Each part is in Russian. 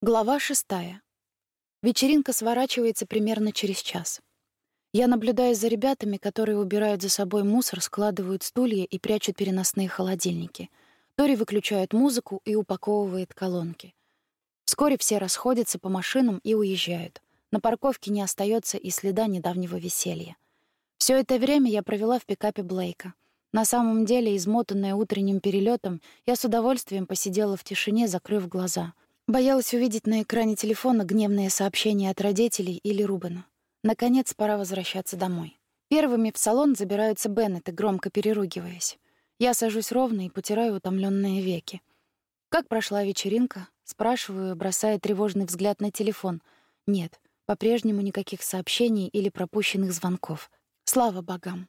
Глава шестая. Вечеринка сворачивается примерно через час. Я наблюдаю за ребятами, которые убирают за собой мусор, складывают стулья и прячут переносные холодильники. Тори выключает музыку и упаковывает колонки. Вскоре все расходятся по машинам и уезжают. На парковке не остается и следа недавнего веселья. Все это время я провела в пикапе Блейка. На самом деле, измотанная утренним перелетом, я с удовольствием посидела в тишине, закрыв глаза — Боялась увидеть на экране телефона гневные сообщения от родителей или Рубена. Наконец, пора возвращаться домой. Первыми в салон забираются Беннеты, громко переругиваясь. Я сажусь ровно и потираю утомленные веки. «Как прошла вечеринка?» — спрашиваю, бросая тревожный взгляд на телефон. Нет, по-прежнему никаких сообщений или пропущенных звонков. Слава богам.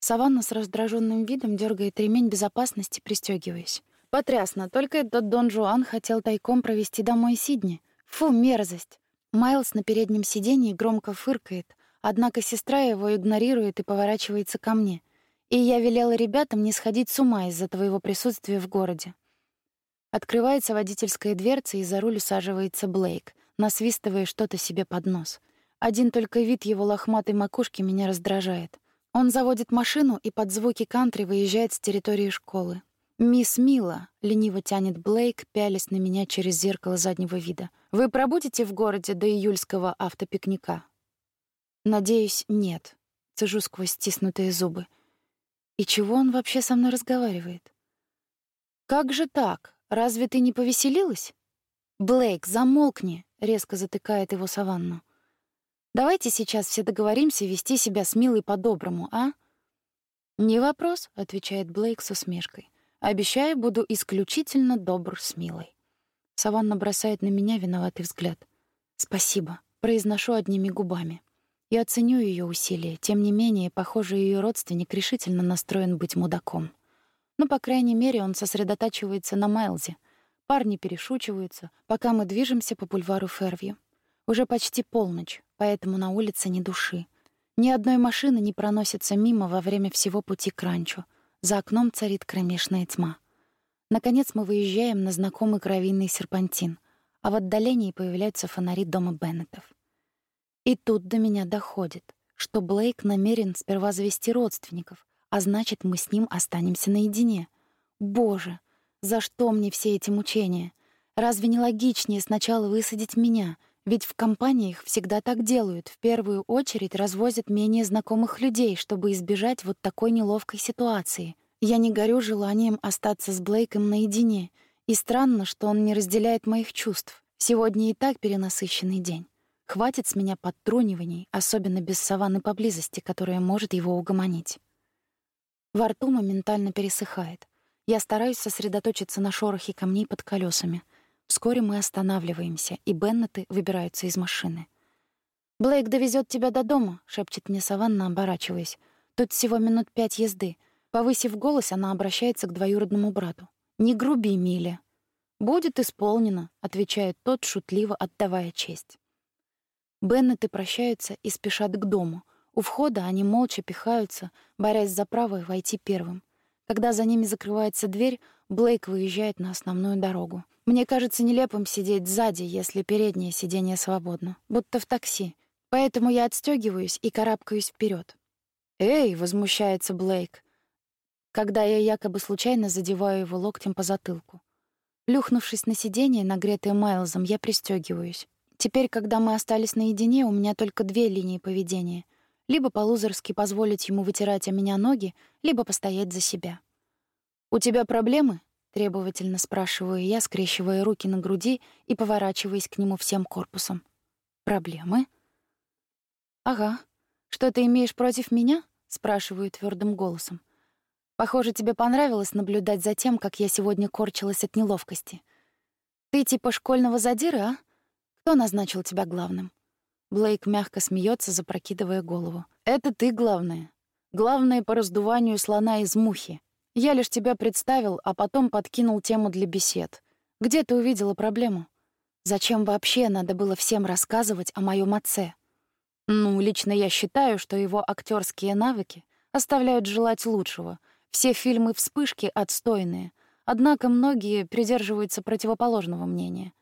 Саванна с раздраженным видом дергает ремень безопасности, пристегиваясь. Потрясно, только этот Дон Жуан хотел тайком провести домой Сидни. Фу, мерзость. Майлз на переднем сиденье громко фыркает, однако сестра его игнорирует и поворачивается ко мне. И я велела ребятам не сходить с ума из-за твоего присутствия в городе. Открывается водительская дверца, и за руль усаживается Блейк, насвистывая что-то себе под нос. Один только вид его лохматой макушки меня раздражает. Он заводит машину и под звуки кантри выезжает с территории школы. «Мисс Мила», — лениво тянет Блейк, пялясь на меня через зеркало заднего вида. «Вы пробудете в городе до июльского автопикника?» «Надеюсь, нет», — цежу сквозь стиснутые зубы. «И чего он вообще со мной разговаривает?» «Как же так? Разве ты не повеселилась?» «Блейк, замолкни!» — резко затыкает его Саванну. «Давайте сейчас все договоримся вести себя с Милой по-доброму, а?» «Не вопрос», — отвечает Блейк с усмешкой. Обещаю, буду исключительно добр с Милой. Саванна бросает на меня виноватый взгляд. Спасибо, произношу одними губами. Я оценю ее усилия. Тем не менее, похоже, ее родственник решительно настроен быть мудаком. Ну, по крайней мере, он сосредотачивается на Майлзе. Парни перешучиваются, пока мы движемся по бульвару Фервью. Уже почти полночь, поэтому на улице ни души. Ни одной машины не проносится мимо во время всего пути к ранчо — за окном царит кромешная тьма. Наконец мы выезжаем на знакомый гравийный серпантин, а в отдалении появляются фонари дома Беннетов. И тут до меня доходит, что Блейк намерен сперва завести родственников, а значит, мы с ним останемся наедине. Боже, за что мне все эти мучения? Разве не логичнее сначала высадить меня, ведь в компаниях всегда так делают. В первую очередь развозят менее знакомых людей, чтобы избежать вот такой неловкой ситуации. Я не горю желанием остаться с Блейком наедине, и странно, что он не разделяет моих чувств. Сегодня и так перенасыщенный день. Хватит с меня подтруниваний, особенно без саванны поблизости, которая может его угомонить. Во рту моментально пересыхает. Я стараюсь сосредоточиться на шорохе камней под колесами — Вскоре мы останавливаемся, и Беннеты выбираются из машины. «Блейк довезет тебя до дома», — шепчет мне Саванна, оборачиваясь. «Тут всего минут пять езды». Повысив голос, она обращается к двоюродному брату. «Не груби, Миля». «Будет исполнено», — отвечает тот, шутливо отдавая честь. Беннеты прощаются и спешат к дому. У входа они молча пихаются, борясь за право войти первым. Когда за ними закрывается дверь, Блейк выезжает на основную дорогу. Мне кажется нелепым сидеть сзади, если переднее сиденье свободно, будто в такси. Поэтому я отстегиваюсь и карабкаюсь вперед. «Эй!» — возмущается Блейк, когда я якобы случайно задеваю его локтем по затылку. Плюхнувшись на сиденье, нагретое Майлзом, я пристегиваюсь. Теперь, когда мы остались наедине, у меня только две линии поведения. Либо по-лузерски позволить ему вытирать о меня ноги, либо постоять за себя. «У тебя проблемы?» Требовательно спрашиваю я, скрещивая руки на груди и поворачиваясь к нему всем корпусом. «Проблемы?» «Ага. Что ты имеешь против меня?» — спрашиваю твердым голосом. «Похоже, тебе понравилось наблюдать за тем, как я сегодня корчилась от неловкости. Ты типа школьного задира, а? Кто назначил тебя главным?» Блейк мягко смеется, запрокидывая голову. «Это ты главное. Главное по раздуванию слона из мухи. Я лишь тебя представил, а потом подкинул тему для бесед. Где ты увидела проблему? Зачем вообще надо было всем рассказывать о моем отце? Ну, лично я считаю, что его актерские навыки оставляют желать лучшего. Все фильмы «Вспышки» отстойные. Однако многие придерживаются противоположного мнения.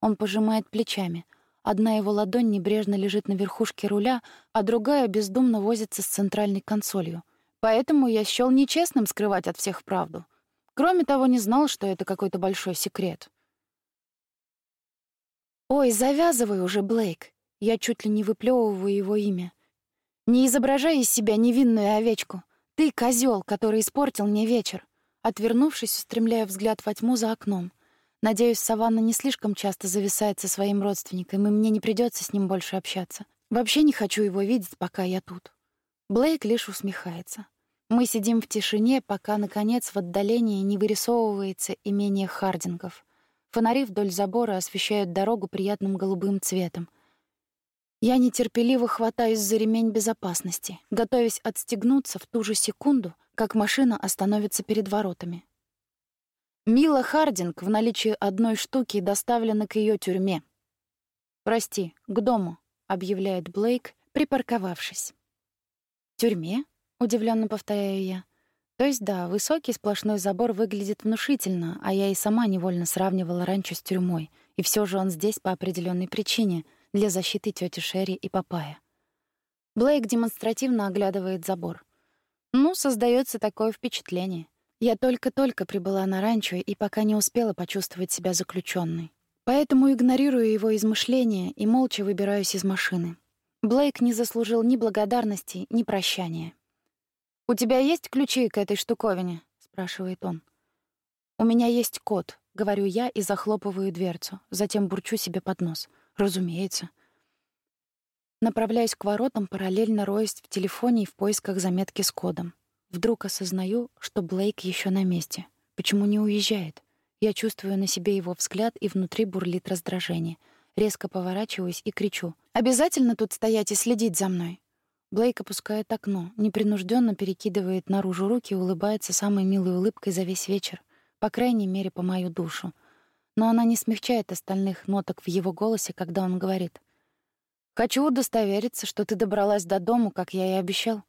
Он пожимает плечами. Одна его ладонь небрежно лежит на верхушке руля, а другая бездумно возится с центральной консолью. Поэтому я счёл нечестным скрывать от всех правду. Кроме того, не знал, что это какой-то большой секрет. «Ой, завязывай уже, Блейк!» Я чуть ли не выплевываю его имя. «Не изображай из себя невинную овечку. Ты — козел, который испортил мне вечер». Отвернувшись, устремляя взгляд во тьму за окном. Надеюсь, Саванна не слишком часто зависает со своим родственником, и мне не придется с ним больше общаться. Вообще не хочу его видеть, пока я тут. Блейк лишь усмехается. Мы сидим в тишине, пока, наконец, в отдалении не вырисовывается имение Хардингов. Фонари вдоль забора освещают дорогу приятным голубым цветом. Я нетерпеливо хватаюсь за ремень безопасности, готовясь отстегнуться в ту же секунду, как машина остановится перед воротами. Мила Хардинг в наличии одной штуки доставлена к ее тюрьме. «Прости, к дому», — объявляет Блейк, припарковавшись. «Тюрьме?» — удивленно повторяю я. То есть да, высокий сплошной забор выглядит внушительно, а я и сама невольно сравнивала раньше с тюрьмой, и все же он здесь по определенной причине — для защиты тети Шерри и Папая. Блейк демонстративно оглядывает забор. Ну, создается такое впечатление. Я только-только прибыла на ранчо и пока не успела почувствовать себя заключенной. Поэтому игнорирую его измышления и молча выбираюсь из машины. Блейк не заслужил ни благодарности, ни прощания. «У тебя есть ключи к этой штуковине?» — спрашивает он. «У меня есть код», — говорю я и захлопываю дверцу, затем бурчу себе под нос. «Разумеется». Направляюсь к воротам, параллельно роясь в телефоне и в поисках заметки с кодом. Вдруг осознаю, что Блейк еще на месте. Почему не уезжает? Я чувствую на себе его взгляд, и внутри бурлит раздражение. Резко поворачиваюсь и кричу. «Обязательно тут стоять и следить за мной?» Блейк опускает окно, непринужденно перекидывает наружу руки и улыбается самой милой улыбкой за весь вечер, по крайней мере, по мою душу. Но она не смягчает остальных ноток в его голосе, когда он говорит. «Хочу удостовериться, что ты добралась до дому, как я и обещал.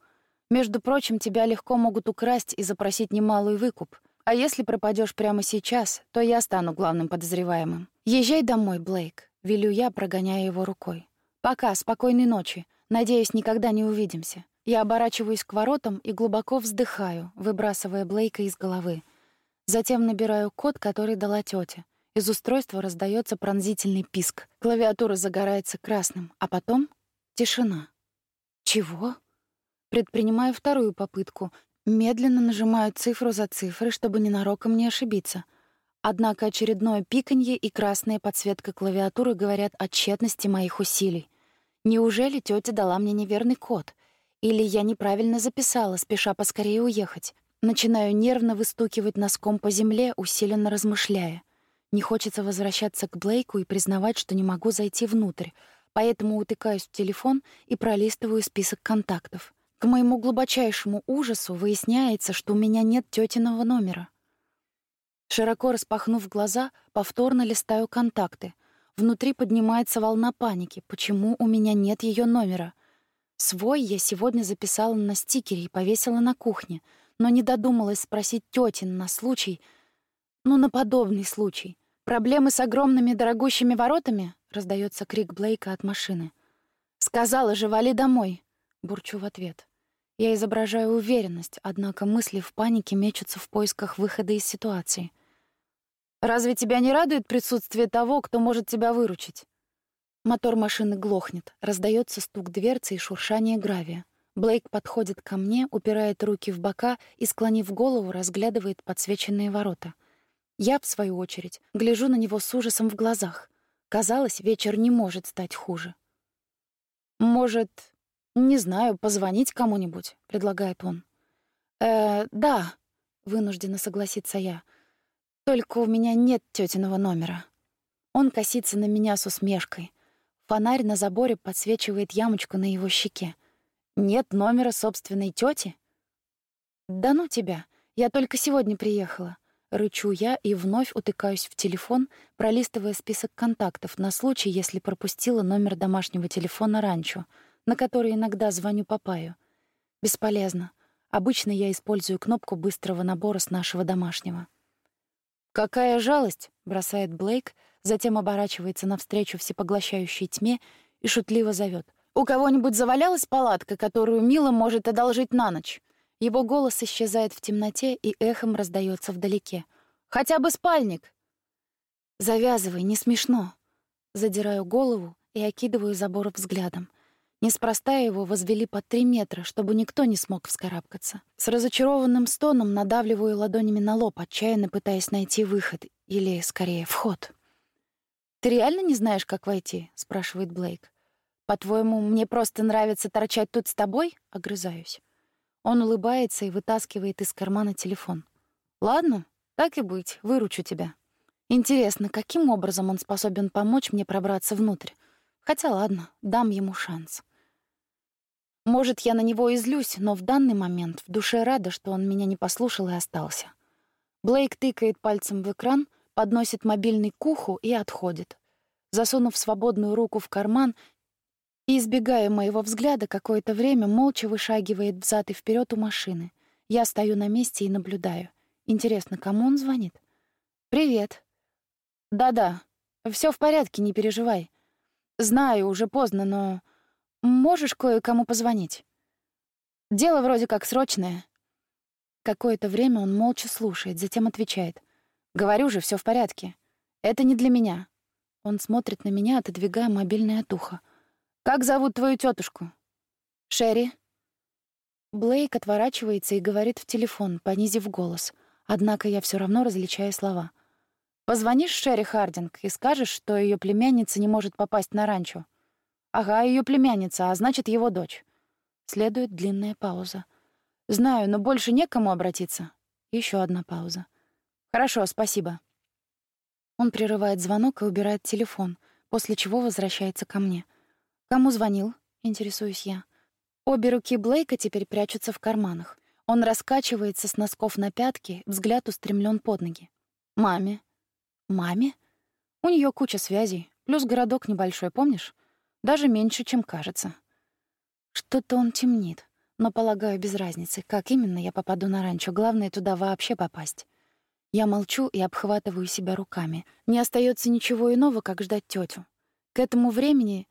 Между прочим, тебя легко могут украсть и запросить немалый выкуп. А если пропадешь прямо сейчас, то я стану главным подозреваемым. Езжай домой, Блейк, велю я, прогоняя его рукой. Пока, спокойной ночи. Надеюсь, никогда не увидимся. Я оборачиваюсь к воротам и глубоко вздыхаю, выбрасывая Блейка из головы. Затем набираю код, который дала тетя. Из устройства раздается пронзительный писк. Клавиатура загорается красным, а потом тишина. Чего? Предпринимаю вторую попытку. Медленно нажимаю цифру за цифрой, чтобы ненароком не ошибиться. Однако очередное пиканье и красная подсветка клавиатуры говорят о тщетности моих усилий. Неужели тетя дала мне неверный код? Или я неправильно записала, спеша поскорее уехать? Начинаю нервно выстукивать носком по земле, усиленно размышляя. Не хочется возвращаться к Блейку и признавать, что не могу зайти внутрь, поэтому утыкаюсь в телефон и пролистываю список контактов. К моему глубочайшему ужасу выясняется, что у меня нет тетиного номера. Широко распахнув глаза, повторно листаю контакты. Внутри поднимается волна паники. Почему у меня нет ее номера? Свой я сегодня записала на стикере и повесила на кухне, но не додумалась спросить тетин на случай, ну, на подобный случай. Проблемы с огромными дорогущими воротами? Раздается крик Блейка от машины. Сказала же, вали домой. Бурчу в ответ. Я изображаю уверенность, однако мысли в панике мечутся в поисках выхода из ситуации. «Разве тебя не радует присутствие того, кто может тебя выручить?» Мотор машины глохнет, раздается стук дверцы и шуршание гравия. Блейк подходит ко мне, упирает руки в бока и, склонив голову, разглядывает подсвеченные ворота. Я, в свою очередь, гляжу на него с ужасом в глазах. Казалось, вечер не может стать хуже. «Может, «Не знаю, позвонить кому-нибудь», — предлагает он. «Э, да», — вынуждена согласиться я. «Только у меня нет тетиного номера». Он косится на меня с усмешкой. Фонарь на заборе подсвечивает ямочку на его щеке. «Нет номера собственной тети? «Да ну тебя! Я только сегодня приехала». Рычу я и вновь утыкаюсь в телефон, пролистывая список контактов на случай, если пропустила номер домашнего телефона раньше — на который иногда звоню Папаю. Бесполезно. Обычно я использую кнопку быстрого набора с нашего домашнего. «Какая жалость!» — бросает Блейк, затем оборачивается навстречу всепоглощающей тьме и шутливо зовет: "У кого-нибудь завалялась палатка, которую Мила может одолжить на ночь?" Его голос исчезает в темноте и эхом раздается вдалеке. «Хотя бы спальник!» «Завязывай, не смешно!» Задираю голову и окидываю забор взглядом. Неспроста его возвели под три метра, чтобы никто не смог вскарабкаться. С разочарованным стоном надавливаю ладонями на лоб, отчаянно пытаясь найти выход, или, скорее, вход. «Ты реально не знаешь, как войти?» — спрашивает Блейк. «По-твоему, мне просто нравится торчать тут с тобой?» — огрызаюсь. Он улыбается и вытаскивает из кармана телефон. «Ладно, так и быть, выручу тебя». Интересно, каким образом он способен помочь мне пробраться внутрь? Хотя ладно, дам ему шанс. Может, я на него излюсь, но в данный момент в душе рада, что он меня не послушал и остался. Блейк тыкает пальцем в экран, подносит мобильный к уху и отходит. Засунув свободную руку в карман, и, избегая моего взгляда, какое-то время молча вышагивает взад и вперед у машины. Я стою на месте и наблюдаю. Интересно, кому он звонит? «Привет». «Да-да, все в порядке, не переживай. Знаю, уже поздно, но можешь кое-кому позвонить? Дело вроде как срочное». Какое-то время он молча слушает, затем отвечает. «Говорю же, все в порядке. Это не для меня». Он смотрит на меня, отодвигая мобильный от уха. Как зовут твою тетушку? Шерри. Блейк отворачивается и говорит в телефон, понизив голос. Однако я все равно различаю слова. Позвонишь Шерри Хардинг и скажешь, что ее племянница не может попасть на ранчо. Ага, ее племянница, а значит, его дочь. Следует длинная пауза. Знаю, но больше некому обратиться. Еще одна пауза. Хорошо, спасибо. Он прерывает звонок и убирает телефон, после чего возвращается ко мне. «Кому звонил?» — интересуюсь я. Обе руки Блейка теперь прячутся в карманах. Он раскачивается с носков на пятки, взгляд устремлен под ноги. «Маме». «Маме?» У нее куча связей, плюс городок небольшой, помнишь? Даже меньше, чем кажется. Что-то он темнит, но, полагаю, без разницы, как именно я попаду на ранчо. Главное, туда вообще попасть. Я молчу и обхватываю себя руками. Не остается ничего иного, как ждать тетю. К этому времени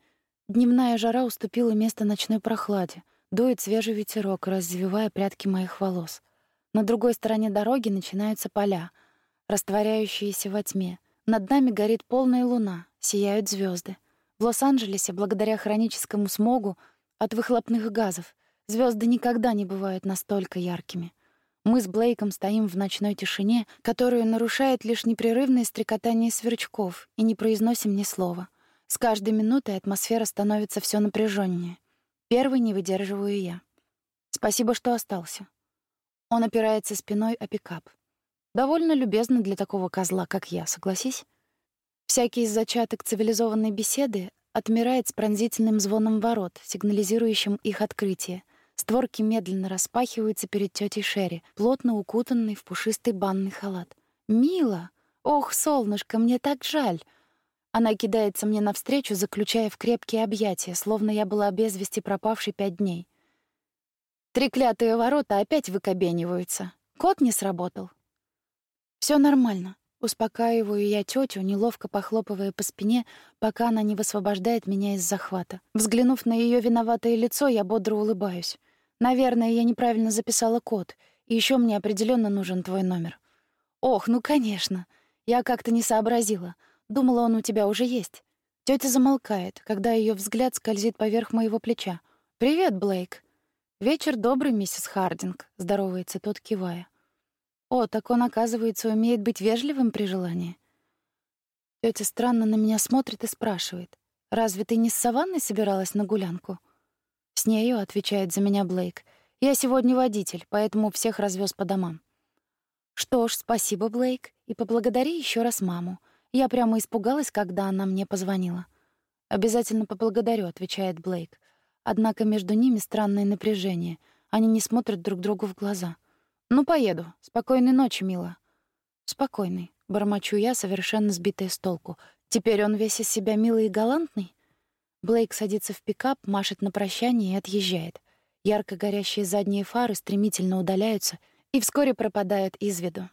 Дневная жара уступила место ночной прохладе, дует свежий ветерок, развивая прядки моих волос. На другой стороне дороги начинаются поля, растворяющиеся во тьме. Над нами горит полная луна, сияют звезды. В Лос-Анджелесе, благодаря хроническому смогу от выхлопных газов, звезды никогда не бывают настолько яркими. Мы с Блейком стоим в ночной тишине, которую нарушает лишь непрерывное стрекотание сверчков, и не произносим ни слова. С каждой минутой атмосфера становится все напряженнее. Первый не выдерживаю я. Спасибо, что остался. Он опирается спиной о пикап. Довольно любезно для такого козла, как я, согласись? Всякий зачаток цивилизованной беседы отмирает с пронзительным звоном ворот, сигнализирующим их открытие. Створки медленно распахиваются перед тетей Шерри, плотно укутанной в пушистый банный халат. «Мила! Ох, солнышко, мне так жаль!» Она кидается мне навстречу, заключая в крепкие объятия, словно я была без вести пропавшей пять дней. Треклятые ворота опять выкобениваются. Код не сработал. Все нормально. Успокаиваю я тетю, неловко похлопывая по спине, пока она не высвобождает меня из захвата. Взглянув на ее виноватое лицо, я бодро улыбаюсь. Наверное, я неправильно записала код, и еще мне определенно нужен твой номер. Ох, ну конечно. Я как-то не сообразила. Думала, он у тебя уже есть. Тётя замолкает, когда её взгляд скользит поверх моего плеча. Привет, Блейк. Вечер добрый, миссис Хардинг, здоровается тот, кивая. О, так он, оказывается, умеет быть вежливым при желании. Тётя странно на меня смотрит и спрашивает: "Разве ты не с Саванной собиралась на гулянку?" "С нею", отвечает за меня Блейк. "Я сегодня водитель, поэтому всех развез по домам". Что ж, спасибо, Блейк, и поблагодари ещё раз маму. Я прямо испугалась, когда она мне позвонила. «Обязательно поблагодарю», — отвечает Блейк. Однако между ними странное напряжение. Они не смотрят друг другу в глаза. «Ну, поеду. Спокойной ночи, мила». «Спокойной», — бормочу я, совершенно сбитая с толку. «Теперь он весь из себя милый и галантный?» Блейк садится в пикап, машет на прощание и отъезжает. Ярко горящие задние фары стремительно удаляются и вскоре пропадают из виду.